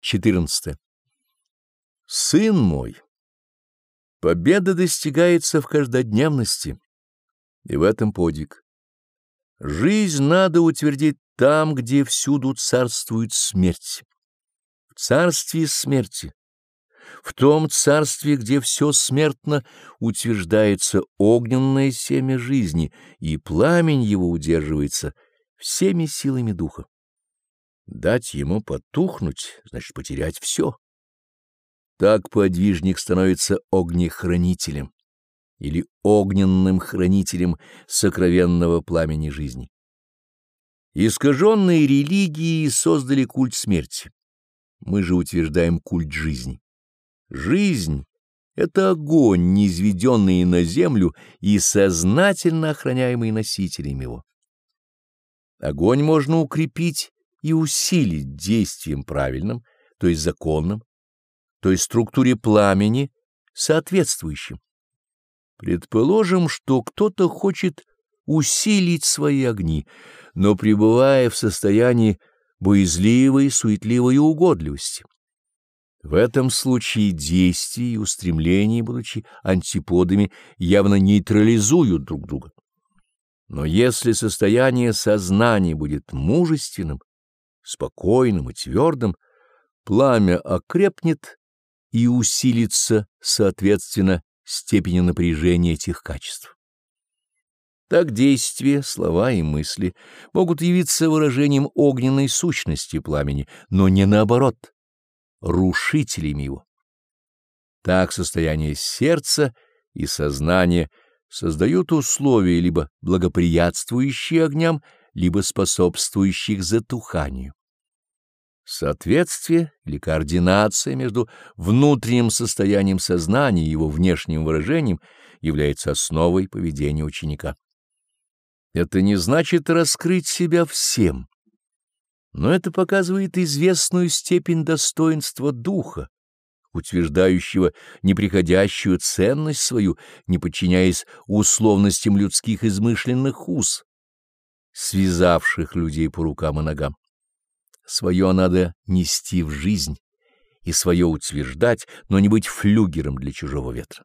14. Сын мой, победа достигается в каждодневности, и в этом подвиг. Жизнь надо утвердить там, где всюду царствует смерть. В царстве смерти, в том царстве, где все смертно, утверждается огненное семя жизни, и пламень его удерживается всеми силами духа. Дать ему потухнуть, значит потерять все. Так подвижник становится огнехранителем или огненным хранителем сокровенного пламени жизни. Искаженные религии создали культ смерти. Мы же утверждаем культ жизни. Жизнь — это огонь, низведенный на землю и сознательно охраняемый носителем его. Огонь можно укрепить и усилить действием правильным, то есть законным, то есть структуре пламени соответствующим. Предположим, что кто-то хочет усилить свои огни, но пребывая в состоянии боязливой, суетливой угодливости. В этом случае действия и устремления, будучи антиподами, явно нейтрализуют друг друга. Но если состояние сознания будет мужественным, спокойным и твердым, пламя окрепнет и усилится соответственно степени напряжения этих качеств. Так действия, слова и мысли могут явиться выражением огненной сущности пламени, но не наоборот, рушителями его. Так состояние сердца и сознания создают условия, либо благоприятствующие огням, либо способствующих затуханию. Соответствие или координация между внутренним состоянием сознания и его внешним выражением является основой поведения ученика. Это не значит раскрыть себя всем, но это показывает известную степень достоинства духа, утверждающего неприходящую ценность свою, не подчиняясь условностям людских измышленных уз, связавших людей по рукам и ногам. Свое надо нести в жизнь и свое утверждать, но не быть флюгером для чужого ветра.